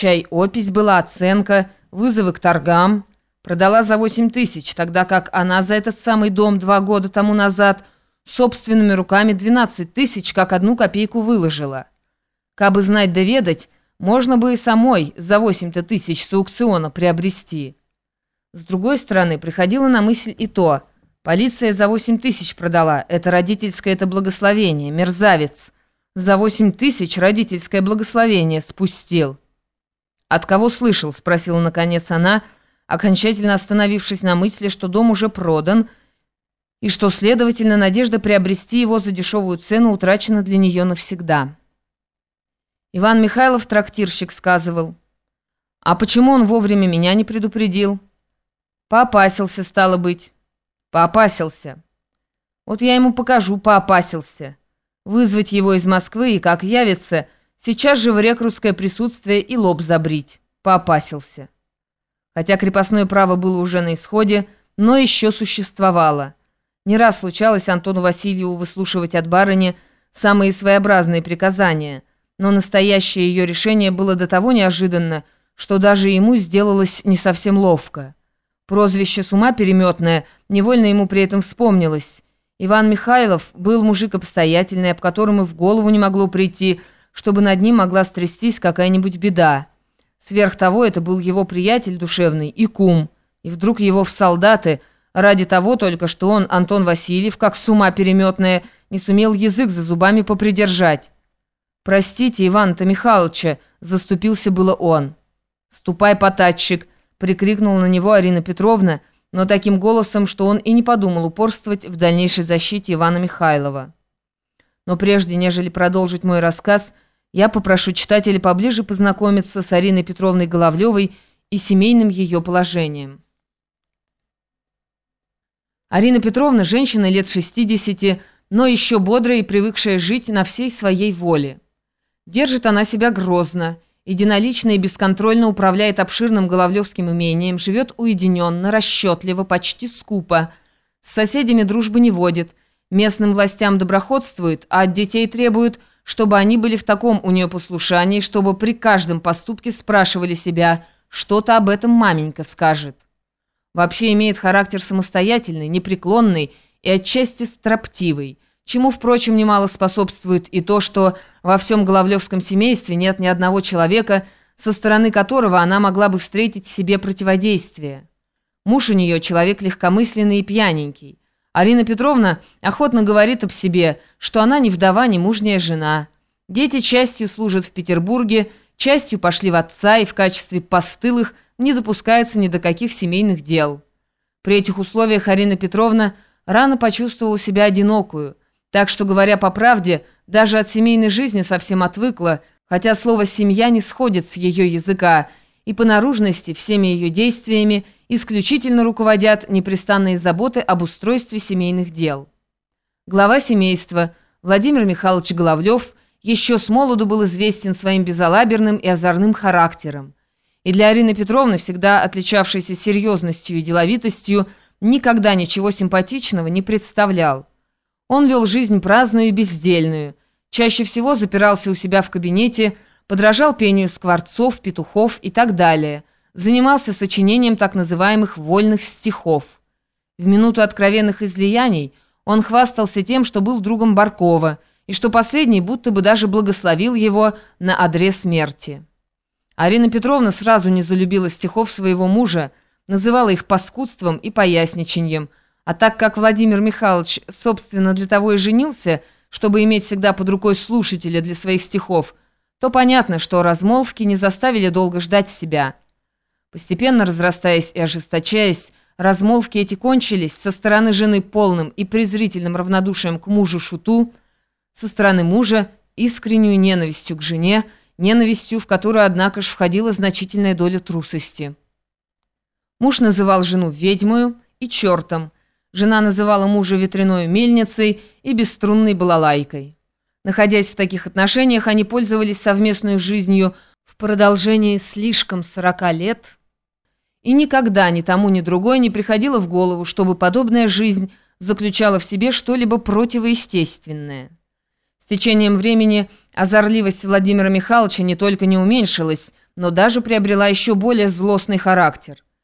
Чай опись была, оценка, вызовы к торгам. Продала за 8 тысяч, тогда как она за этот самый дом два года тому назад собственными руками 12 тысяч, как одну копейку выложила. Кабы знать да ведать, можно бы и самой за 8-то тысяч с аукциона приобрести. С другой стороны, приходила на мысль и то. Полиция за 8 тысяч продала, это родительское это благословение, мерзавец. За 8 тысяч родительское благословение спустил. «От кого слышал?» – спросила наконец она, окончательно остановившись на мысли, что дом уже продан, и что, следовательно, надежда приобрести его за дешевую цену утрачена для нее навсегда. Иван Михайлов, трактирщик, сказывал. «А почему он вовремя меня не предупредил?» «Поопасился, стало быть». «Поопасился». «Вот я ему покажу, поопасился. Вызвать его из Москвы и, как явится, — Сейчас же в рекрутское присутствие и лоб забрить. Поопасился. Хотя крепостное право было уже на исходе, но еще существовало. Не раз случалось Антону Васильеву выслушивать от барыни самые своеобразные приказания, но настоящее ее решение было до того неожиданно, что даже ему сделалось не совсем ловко. Прозвище «С ума переметное» невольно ему при этом вспомнилось. Иван Михайлов был мужик обстоятельный, об котором и в голову не могло прийти – чтобы над ним могла стрястись какая-нибудь беда. Сверх того, это был его приятель душевный и кум. И вдруг его в солдаты, ради того только, что он, Антон Васильев, как с ума переметная, не сумел язык за зубами попридержать. «Простите, Иван-то Михайловича», — заступился было он. «Ступай, потатчик», — прикрикнула на него Арина Петровна, но таким голосом, что он и не подумал упорствовать в дальнейшей защите Ивана Михайлова. Но прежде, нежели продолжить мой рассказ, я попрошу читателя поближе познакомиться с Ариной Петровной Головлевой и семейным ее положением. Арина Петровна – женщина лет 60, но еще бодрая и привыкшая жить на всей своей воле. Держит она себя грозно, единолично и бесконтрольно управляет обширным Головлевским имением, живет уединенно, расчетливо, почти скупо, с соседями дружбы не водит – Местным властям доброходствует, а от детей требует, чтобы они были в таком у нее послушании, чтобы при каждом поступке спрашивали себя, что-то об этом маменька скажет. Вообще имеет характер самостоятельный, непреклонный и отчасти строптивый, чему, впрочем, немало способствует и то, что во всем Головлевском семействе нет ни одного человека, со стороны которого она могла бы встретить себе противодействие. Муж у нее человек легкомысленный и пьяненький. Арина Петровна охотно говорит об себе, что она не вдова, не мужняя жена. Дети частью служат в Петербурге, частью пошли в отца и в качестве постылых не допускается ни до каких семейных дел. При этих условиях Арина Петровна рано почувствовала себя одинокую, так что, говоря по правде, даже от семейной жизни совсем отвыкла, хотя слово «семья» не сходит с ее языка, и по наружности всеми ее действиями исключительно руководят непрестанные заботы об устройстве семейных дел. Глава семейства Владимир Михайлович Головлев еще с молоду был известен своим безалаберным и озорным характером. И для Арины Петровны, всегда отличавшейся серьезностью и деловитостью, никогда ничего симпатичного не представлял. Он вел жизнь праздную и бездельную, чаще всего запирался у себя в кабинете, подражал пению скворцов, петухов и так далее. Занимался сочинением так называемых «вольных стихов». В минуту откровенных излияний он хвастался тем, что был другом Баркова, и что последний будто бы даже благословил его на адрес смерти. Арина Петровна сразу не залюбила стихов своего мужа, называла их паскудством и поясничаньем, а так как Владимир Михайлович, собственно, для того и женился, чтобы иметь всегда под рукой слушателя для своих стихов – то понятно, что размолвки не заставили долго ждать себя. Постепенно разрастаясь и ожесточаясь, размолвки эти кончились со стороны жены полным и презрительным равнодушием к мужу-шуту, со стороны мужа искреннюю ненавистью к жене, ненавистью, в которую, однако ж, входила значительная доля трусости. Муж называл жену ведьмою и чертом, жена называла мужа ветряной мельницей и бесструнной балалайкой. Находясь в таких отношениях, они пользовались совместной жизнью в продолжении слишком 40 лет, и никогда ни тому, ни другой не приходило в голову, чтобы подобная жизнь заключала в себе что-либо противоестественное. С течением времени озорливость Владимира Михайловича не только не уменьшилась, но даже приобрела еще более злостный характер.